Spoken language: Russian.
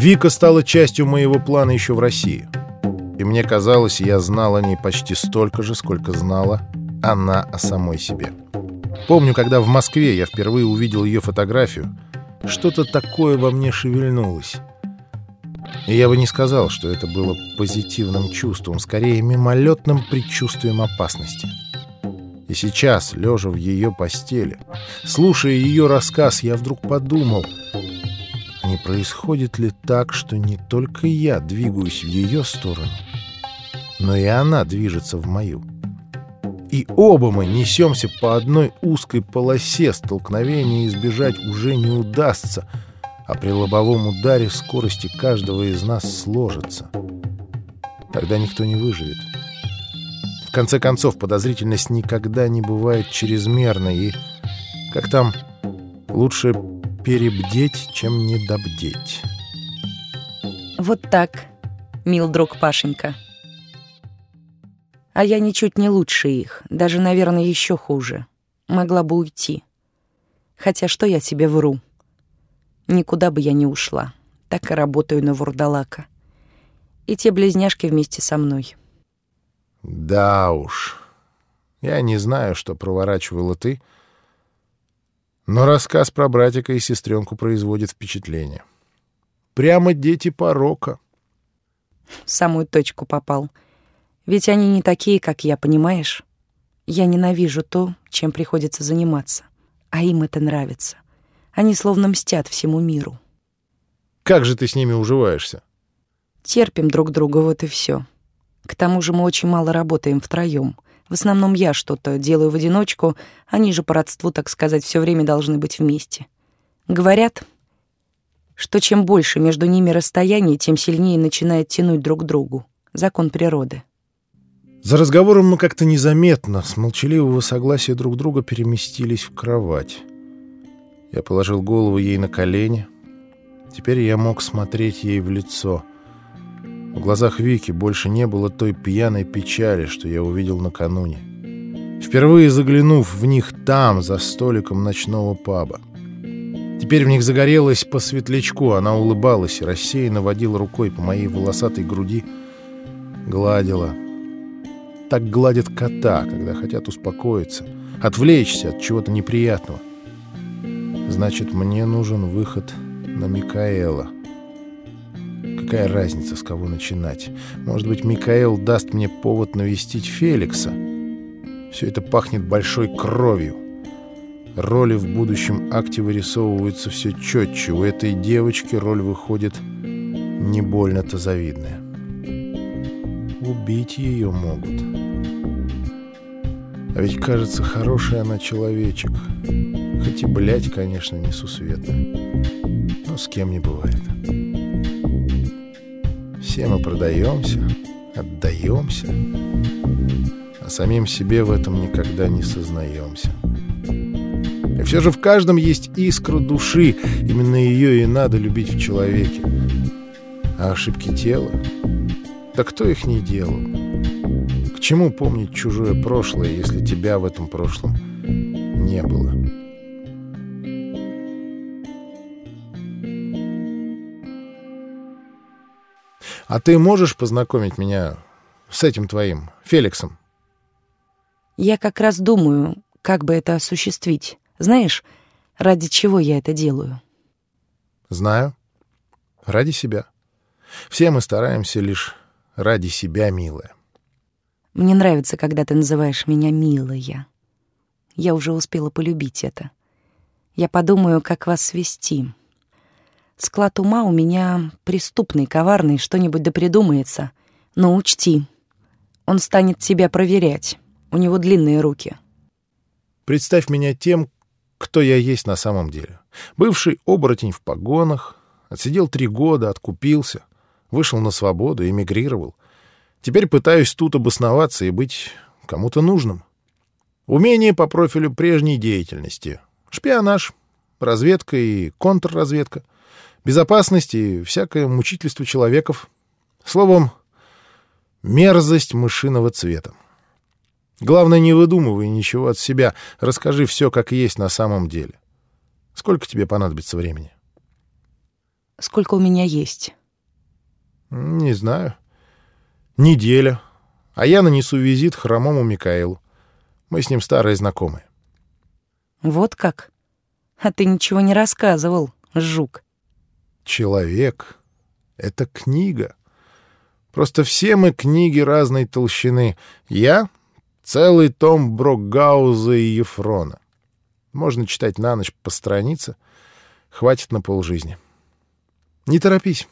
Вика стала частью моего плана еще в России. И мне казалось, я знал о ней почти столько же, сколько знала она о самой себе. Помню, когда в Москве я впервые увидел ее фотографию, что-то такое во мне шевельнулось. И я бы не сказал, что это было позитивным чувством, скорее мимолетным предчувствием опасности. И сейчас, лежа в ее постели, слушая ее рассказ, я вдруг подумал, не происходит ли так, что не только я двигаюсь в ее сторону, но и она движется в мою. И оба мы несемся по одной узкой полосе, столкновения избежать уже не удастся — а при лобовом ударе скорости каждого из нас сложится. Тогда никто не выживет. В конце концов, подозрительность никогда не бывает чрезмерной, и, как там, лучше перебдеть, чем недобдеть. Вот так, мил друг Пашенька. А я ничуть не лучше их, даже, наверное, еще хуже. Могла бы уйти. Хотя что я себе вру? Никуда бы я не ушла. Так и работаю на вурдалака. И те близняшки вместе со мной. Да уж. Я не знаю, что проворачивала ты, но рассказ про братика и сестренку производит впечатление. Прямо дети порока. В самую точку попал. Ведь они не такие, как я, понимаешь? Я ненавижу то, чем приходится заниматься, а им это нравится — они словно мстят всему миру. Как же ты с ними уживаешься? Терпим друг друга, вот и все. К тому же мы очень мало работаем втроем. В основном я что-то делаю в одиночку, они же по родству, так сказать, все время должны быть вместе. Говорят, что чем больше между ними расстояние, тем сильнее начинает тянуть друг к другу. Закон природы. За разговором мы как-то незаметно, с молчаливого согласия друг друга переместились в кровать. Я положил голову ей на колени. Теперь я мог смотреть ей в лицо. В глазах Вики больше не было той пьяной печали, что я увидел накануне. Впервые заглянув в них там, за столиком ночного паба. Теперь в них загорелось по светлячку, она улыбалась и рассеянно водила рукой по моей волосатой груди, гладила. Так гладят кота, когда хотят успокоиться, отвлечься от чего-то неприятного. Значит, мне нужен выход на Микаэла. Какая разница, с кого начинать? Может быть, Микаэл даст мне повод навестить Феликса? Все это пахнет большой кровью. Роли в будущем акте вырисовываются все четче. У этой девочки роль выходит не больно-то завидная. Убить ее могут. А ведь, кажется, хороший она человечек. Хоть и, блядь, конечно, несусветная. Но с кем не бывает. Все мы продаемся, отдаемся, а самим себе в этом никогда не сознаемся. И все же в каждом есть искра души, именно ее и надо любить в человеке. А ошибки тела? Да кто их не делал? К чему помнить чужое прошлое, если тебя в этом прошлом не было? А ты можешь познакомить меня с этим твоим, Феликсом? Я как раз думаю, как бы это осуществить. Знаешь, ради чего я это делаю? Знаю. Ради себя. Все мы стараемся лишь ради себя, милая. Мне нравится, когда ты называешь меня «милая». Я уже успела полюбить это. Я подумаю, как вас свести. Склад ума у меня преступный, коварный, что-нибудь да придумается. Но учти, он станет тебя проверять. У него длинные руки. Представь меня тем, кто я есть на самом деле. Бывший оборотень в погонах, отсидел три года, откупился, вышел на свободу, эмигрировал. Теперь пытаюсь тут обосноваться и быть кому-то нужным. Умение по профилю прежней деятельности. Шпионаж, разведка и контрразведка — безопасность и всякое мучительство человеков. Словом, мерзость мышиного цвета. Главное, не выдумывай ничего от себя. Расскажи все, как есть на самом деле. Сколько тебе понадобится времени? Сколько у меня есть? Не знаю. Неделя. А я нанесу визит хромому Микаэлу. Мы с ним старые знакомые. Вот как? А ты ничего не рассказывал, жук. Человек — это книга. Просто все мы книги разной толщины. Я — целый том Брокгауза и Ефрона. Можно читать на ночь по странице. Хватит на полжизни. Не торопись.